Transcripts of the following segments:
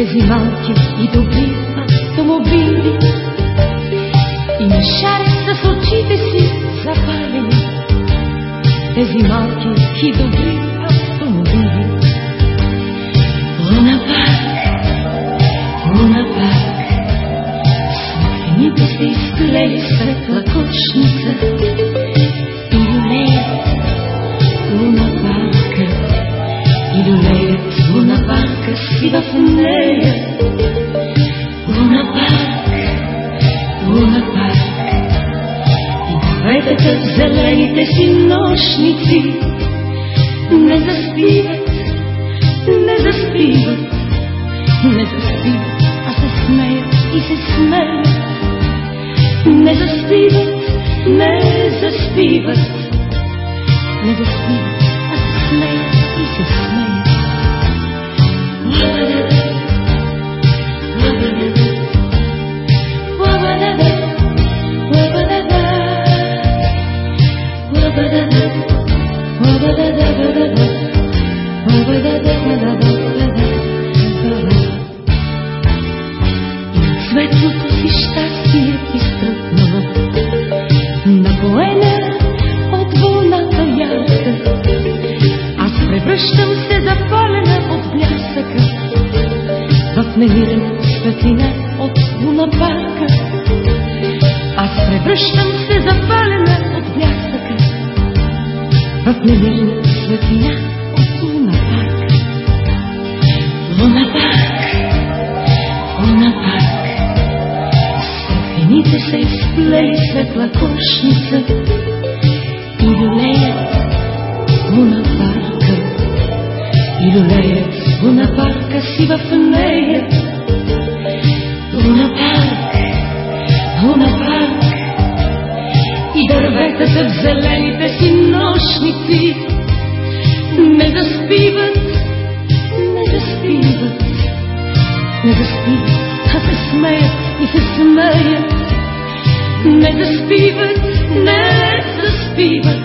без ималки и добива автомобили. И на шаре с очите си запалени, тези малки и добри автомобили. Луна пак, луна пак, смокените се изгорели светла. в нея. Луна парк, луна парк, и дърветата с зелените си нощници не заспиват, не заспиват, не заспиват, а се смеят и се смеят. Не заспиват, не заспиват, Държат зелените си нощници, не заспиват, не заспиват, не заспиват, а се смеят и се смеят. Не заспиват, не заспиват,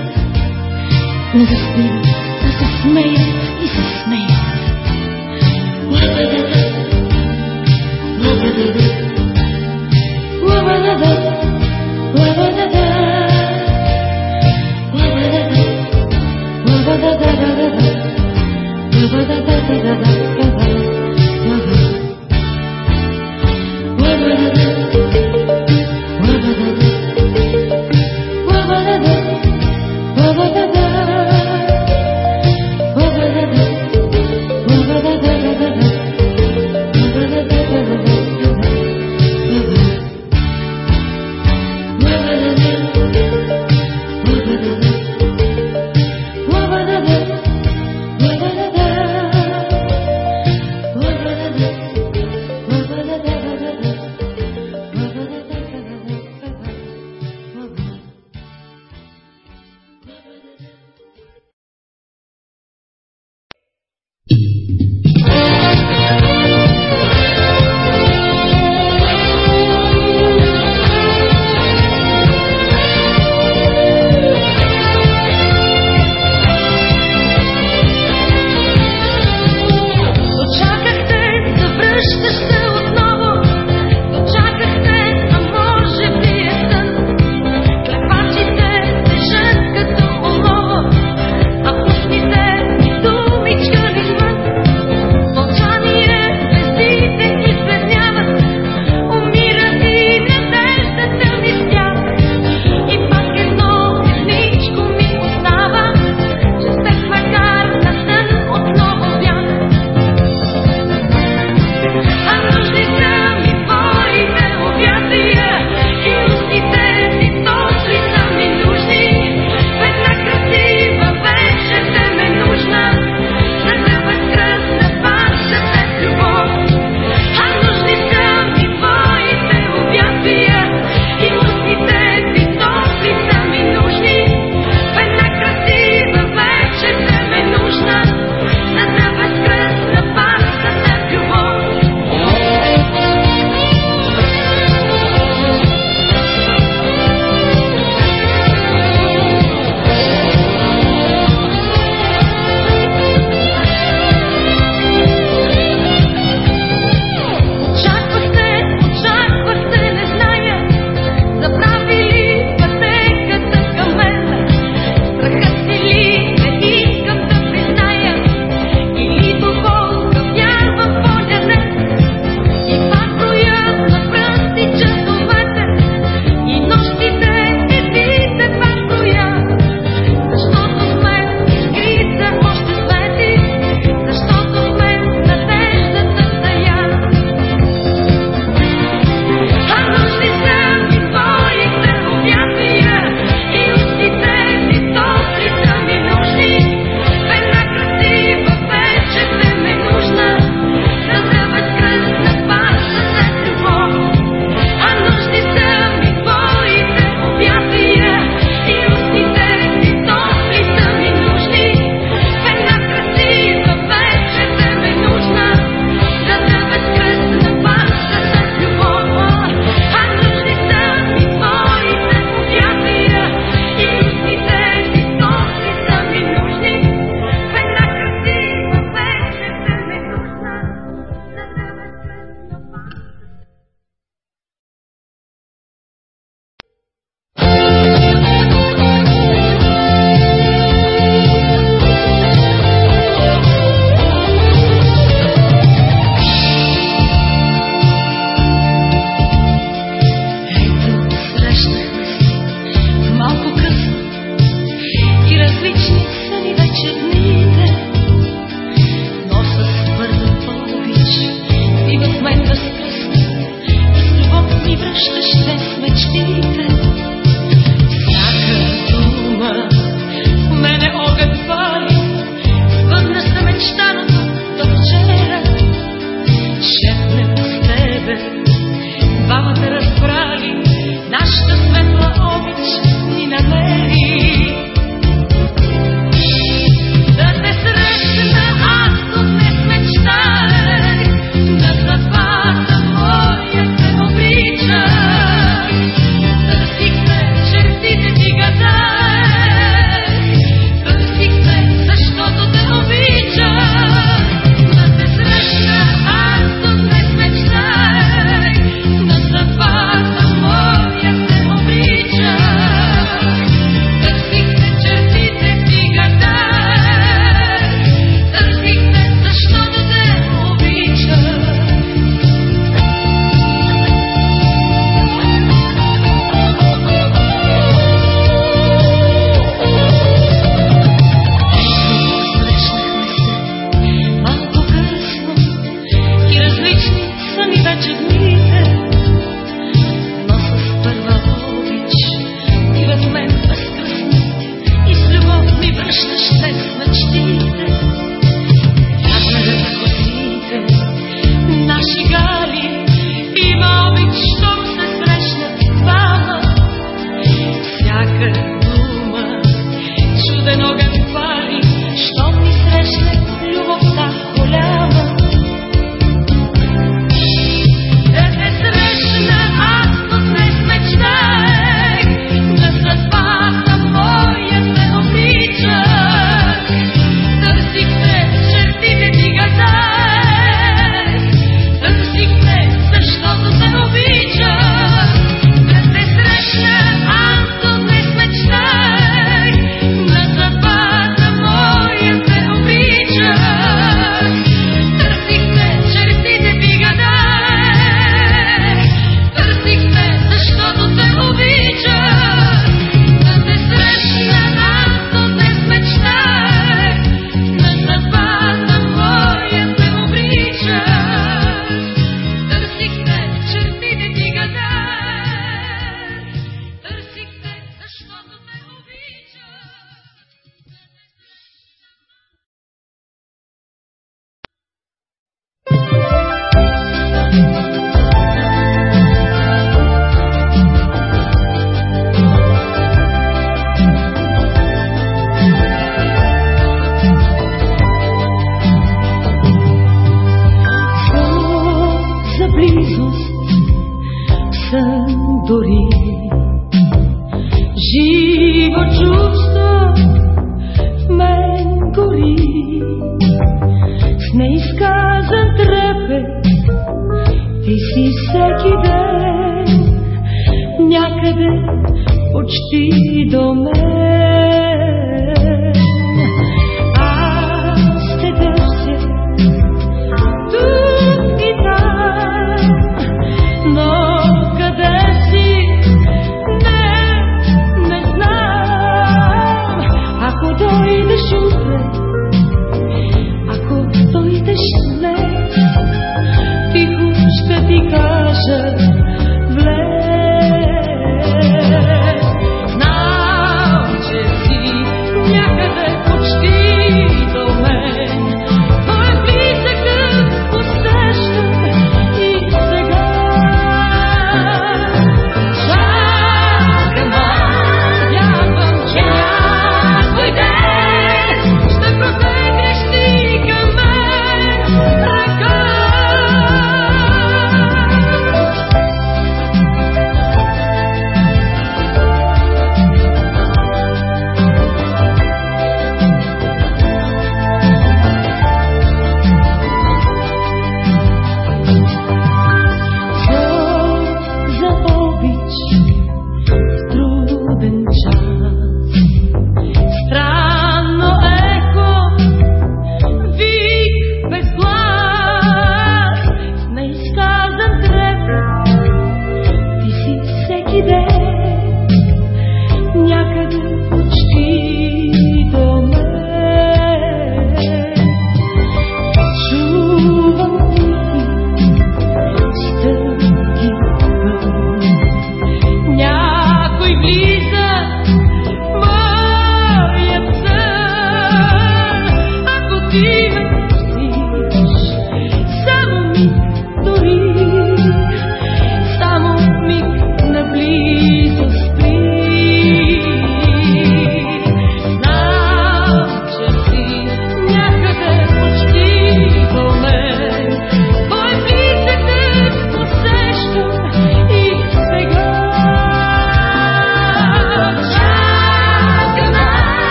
не заспиват, а се смеят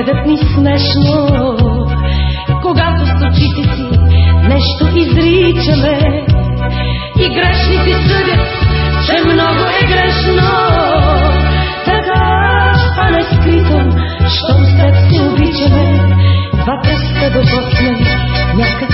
гледат ни смешно, когато с очите си нещо изричаме и грешните съдят, че много е грешно. Така стане скрито, щом след се обичаме, двата сте докоснали някак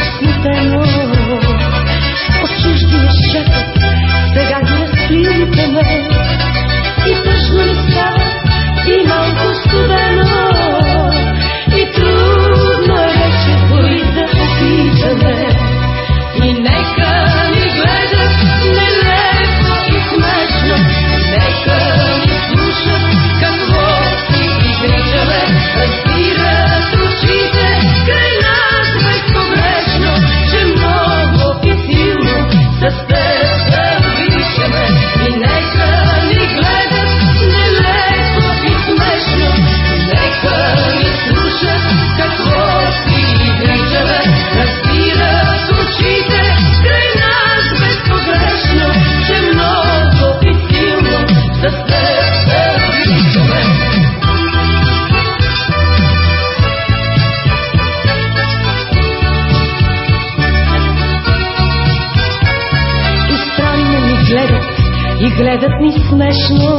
Mismatch